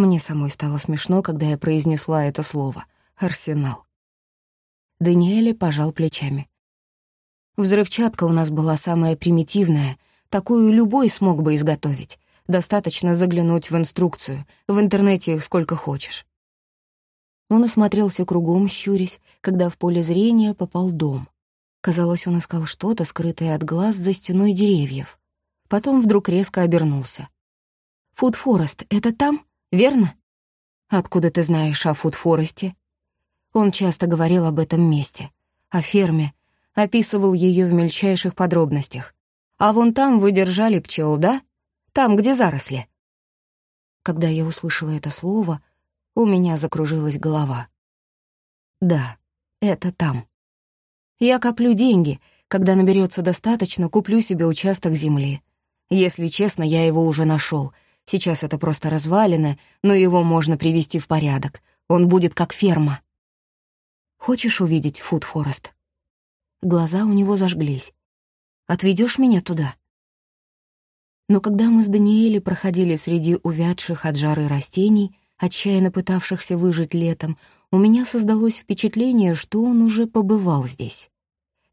Мне самой стало смешно, когда я произнесла это слово «арсенал». Даниэле пожал плечами. Взрывчатка у нас была самая примитивная, такую любой смог бы изготовить. Достаточно заглянуть в инструкцию, в интернете их сколько хочешь. Он осмотрелся кругом, щурясь, когда в поле зрения попал дом. Казалось, он искал что-то, скрытое от глаз за стеной деревьев. Потом вдруг резко обернулся. «Фуд Форест — это там, верно?» «Откуда ты знаешь о Фуд Форесте?» Он часто говорил об этом месте, о ферме, описывал ее в мельчайших подробностях. «А вон там вы держали пчел, да? Там, где заросли?» Когда я услышала это слово, у меня закружилась голова. Да, это там. Я коплю деньги. Когда наберется достаточно, куплю себе участок земли. Если честно, я его уже нашел. Сейчас это просто развалины, но его можно привести в порядок. Он будет как ферма. Хочешь увидеть Фуд Форест? Глаза у него зажглись. Отведешь меня туда? Но когда мы с Даниэлей проходили среди увядших от жары растений, отчаянно пытавшихся выжить летом, у меня создалось впечатление, что он уже побывал здесь.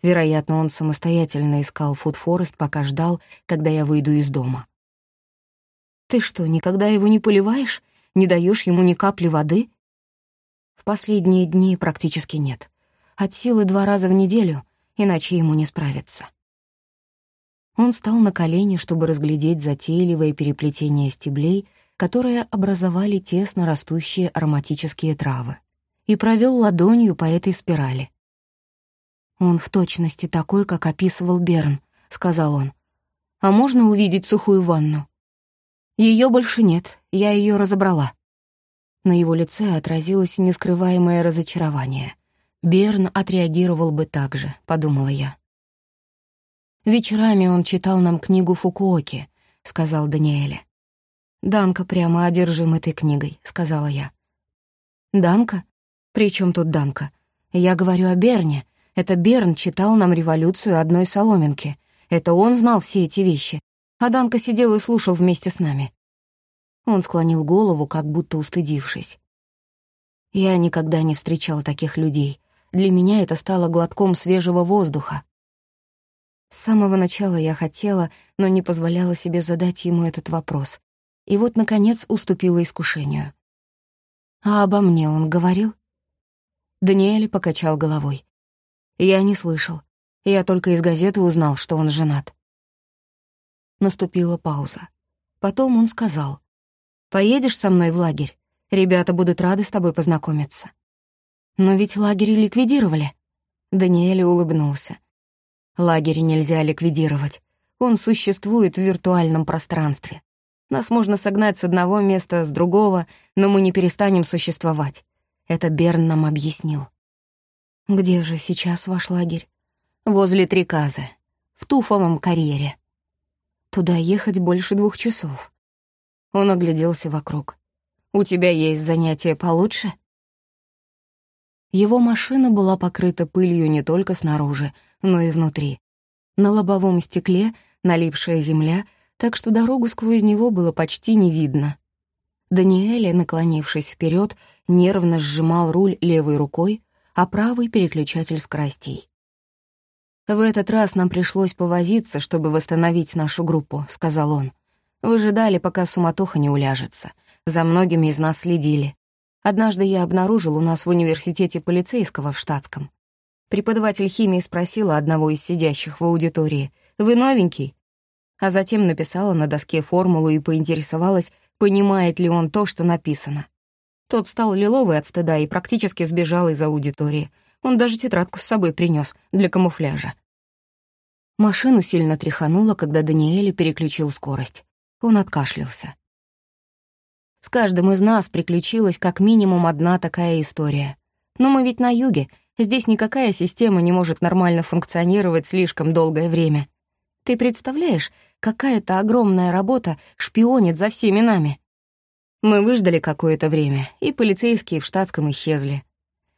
Вероятно, он самостоятельно искал Фудфорест, пока ждал, когда я выйду из дома. «Ты что, никогда его не поливаешь? Не даешь ему ни капли воды?» В последние дни практически нет. От силы два раза в неделю, иначе ему не справиться. Он стал на колени, чтобы разглядеть затейливое переплетение стеблей, которые образовали тесно растущие ароматические травы, и провел ладонью по этой спирали. «Он в точности такой, как описывал Берн», — сказал он. «А можно увидеть сухую ванну?» Ее больше нет, я ее разобрала». На его лице отразилось нескрываемое разочарование. Берн отреагировал бы так же, подумала я. «Вечерами он читал нам книгу Фукуоки», — сказал Даниэля. «Данка прямо одержим этой книгой», — сказала я. «Данка? При чем тут Данка? Я говорю о Берне. Это Берн читал нам революцию одной соломинки. Это он знал все эти вещи. А Данка сидел и слушал вместе с нами». Он склонил голову, как будто устыдившись. Я никогда не встречал таких людей. Для меня это стало глотком свежего воздуха. С самого начала я хотела, но не позволяла себе задать ему этот вопрос и вот, наконец, уступила искушению. «А обо мне он говорил?» Даниэль покачал головой. «Я не слышал. Я только из газеты узнал, что он женат». Наступила пауза. Потом он сказал. «Поедешь со мной в лагерь? Ребята будут рады с тобой познакомиться». «Но ведь лагерь ликвидировали». Даниэль улыбнулся. «Лагерь нельзя ликвидировать. Он существует в виртуальном пространстве. Нас можно согнать с одного места, с другого, но мы не перестанем существовать. Это Берн нам объяснил. Где же сейчас ваш лагерь? Возле Триказа, в Туфовом карьере. Туда ехать больше двух часов. Он огляделся вокруг. «У тебя есть занятия получше?» Его машина была покрыта пылью не только снаружи, но и внутри. На лобовом стекле налипшая земля — так что дорогу сквозь него было почти не видно. Даниэле, наклонившись вперед, нервно сжимал руль левой рукой, а правый — переключатель скоростей. «В этот раз нам пришлось повозиться, чтобы восстановить нашу группу», — сказал он. «Выжидали, пока суматоха не уляжется. За многими из нас следили. Однажды я обнаружил у нас в университете полицейского в штатском. Преподаватель химии спросила одного из сидящих в аудитории, «Вы новенький?» а затем написала на доске формулу и поинтересовалась, понимает ли он то, что написано. Тот стал лиловый от стыда и практически сбежал из аудитории. Он даже тетрадку с собой принес для камуфляжа. Машину сильно тряхануло, когда Даниэль переключил скорость. Он откашлялся. С каждым из нас приключилась как минимум одна такая история. Но мы ведь на юге, здесь никакая система не может нормально функционировать слишком долгое время. Ты представляешь, какая-то огромная работа шпионит за всеми нами? Мы выждали какое-то время, и полицейские в штатском исчезли.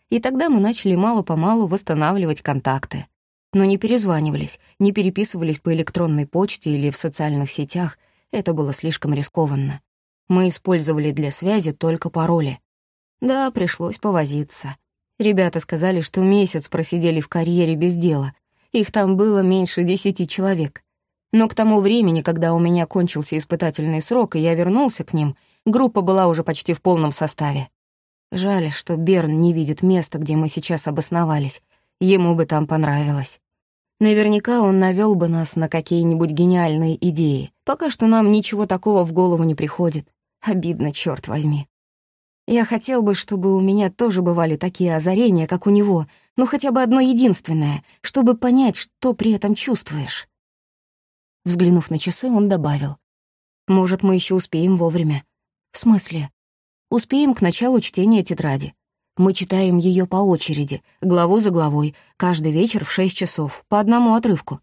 И тогда мы начали мало-помалу восстанавливать контакты. Но не перезванивались, не переписывались по электронной почте или в социальных сетях. Это было слишком рискованно. Мы использовали для связи только пароли. Да, пришлось повозиться. Ребята сказали, что месяц просидели в карьере без дела. Их там было меньше десяти человек. Но к тому времени, когда у меня кончился испытательный срок, и я вернулся к ним, группа была уже почти в полном составе. Жаль, что Берн не видит места, где мы сейчас обосновались. Ему бы там понравилось. Наверняка он навёл бы нас на какие-нибудь гениальные идеи. Пока что нам ничего такого в голову не приходит. Обидно, чёрт возьми. Я хотел бы, чтобы у меня тоже бывали такие озарения, как у него, ну хотя бы одно единственное, чтобы понять, что при этом чувствуешь. Взглянув на часы, он добавил. «Может, мы еще успеем вовремя?» «В смысле?» «Успеем к началу чтения тетради. Мы читаем ее по очереди, главу за главой, каждый вечер в шесть часов, по одному отрывку».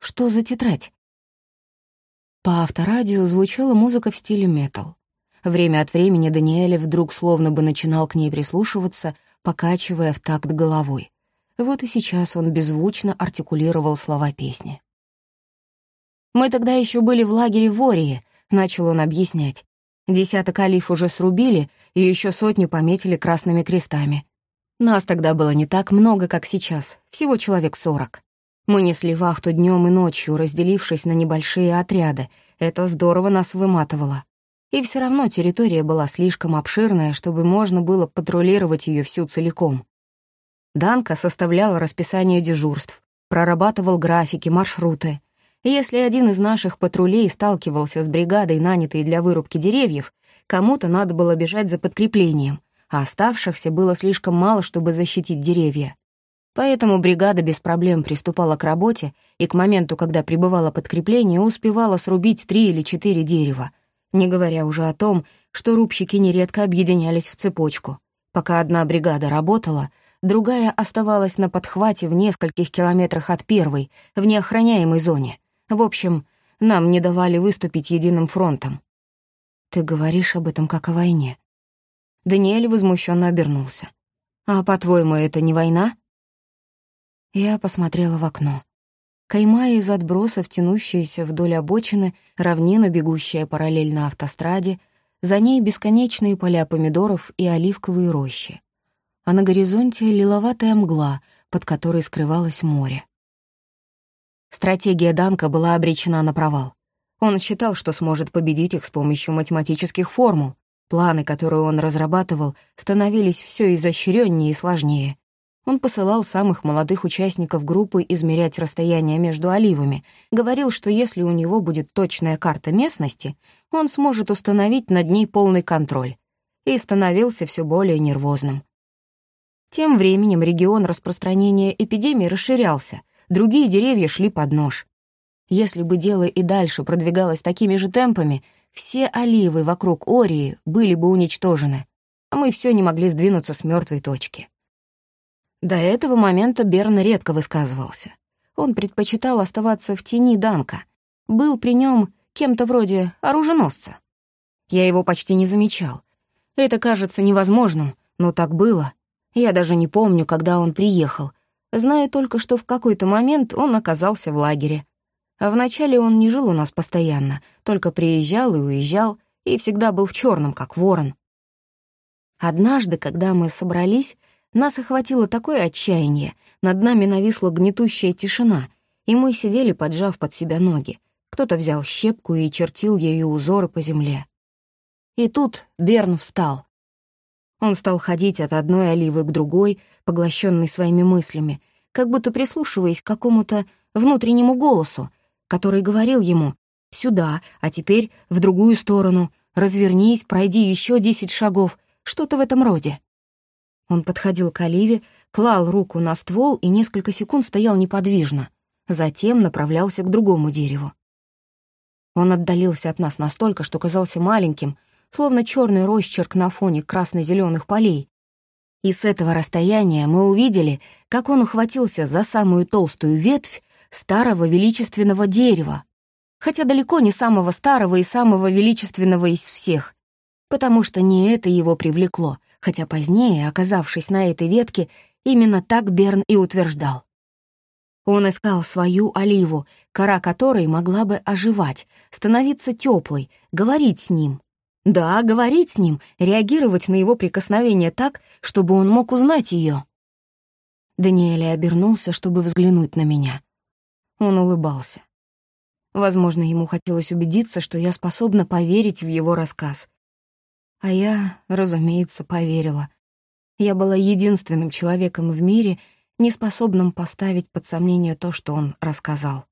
«Что за тетрадь?» По авторадио звучала музыка в стиле метал. Время от времени Даниэль вдруг словно бы начинал к ней прислушиваться, покачивая в такт головой. Вот и сейчас он беззвучно артикулировал слова песни. «Мы тогда еще были в лагере в Ории», — начал он объяснять. «Десяток алиф уже срубили, и еще сотню пометили красными крестами. Нас тогда было не так много, как сейчас, всего человек сорок. Мы несли вахту днем и ночью, разделившись на небольшие отряды. Это здорово нас выматывало. И все равно территория была слишком обширная, чтобы можно было патрулировать ее всю целиком. Данка составлял расписание дежурств, прорабатывал графики, маршруты. Если один из наших патрулей сталкивался с бригадой, нанятой для вырубки деревьев, кому-то надо было бежать за подкреплением, а оставшихся было слишком мало, чтобы защитить деревья. Поэтому бригада без проблем приступала к работе и к моменту, когда прибывало подкрепление, успевала срубить три или четыре дерева, не говоря уже о том, что рубщики нередко объединялись в цепочку. Пока одна бригада работала, другая оставалась на подхвате в нескольких километрах от первой, в неохраняемой зоне. В общем, нам не давали выступить единым фронтом. «Ты говоришь об этом как о войне». Даниэль возмущенно обернулся. «А, по-твоему, это не война?» Я посмотрела в окно. Кайма из отбросов, тянущаяся вдоль обочины, равнина, бегущая параллельно автостраде, за ней бесконечные поля помидоров и оливковые рощи. А на горизонте лиловатая мгла, под которой скрывалось море. Стратегия Данка была обречена на провал. Он считал, что сможет победить их с помощью математических формул. Планы, которые он разрабатывал, становились все изощреннее и сложнее, он посылал самых молодых участников группы измерять расстояние между оливами, говорил, что если у него будет точная карта местности, он сможет установить над ней полный контроль, и становился все более нервозным. Тем временем регион распространения эпидемии расширялся, другие деревья шли под нож. Если бы дело и дальше продвигалось такими же темпами, все оливы вокруг Ории были бы уничтожены, а мы все не могли сдвинуться с мертвой точки. До этого момента Берн редко высказывался. Он предпочитал оставаться в тени Данка. Был при нем кем-то вроде оруженосца. Я его почти не замечал. Это кажется невозможным, но так было. Я даже не помню, когда он приехал. Знаю только, что в какой-то момент он оказался в лагере. А вначале он не жил у нас постоянно, только приезжал и уезжал, и всегда был в черном, как ворон. Однажды, когда мы собрались, нас охватило такое отчаяние, над нами нависла гнетущая тишина, и мы сидели, поджав под себя ноги. Кто-то взял щепку и чертил ею узоры по земле. И тут Берн встал. Он стал ходить от одной оливы к другой, поглощенный своими мыслями, как будто прислушиваясь к какому-то внутреннему голосу, который говорил ему «Сюда, а теперь в другую сторону, развернись, пройди еще десять шагов», что-то в этом роде. Он подходил к Оливе, клал руку на ствол и несколько секунд стоял неподвижно, затем направлялся к другому дереву. Он отдалился от нас настолько, что казался маленьким, словно черный росчерк на фоне красно-зеленых полей. И с этого расстояния мы увидели, как он ухватился за самую толстую ветвь старого величественного дерева, хотя далеко не самого старого и самого величественного из всех, потому что не это его привлекло — хотя позднее, оказавшись на этой ветке, именно так Берн и утверждал. Он искал свою оливу, кора которой могла бы оживать, становиться теплой, говорить с ним. Да, говорить с ним, реагировать на его прикосновение так, чтобы он мог узнать ее. Даниэль обернулся, чтобы взглянуть на меня. Он улыбался. Возможно, ему хотелось убедиться, что я способна поверить в его рассказ. А я, разумеется, поверила. Я была единственным человеком в мире, неспособным поставить под сомнение то, что он рассказал.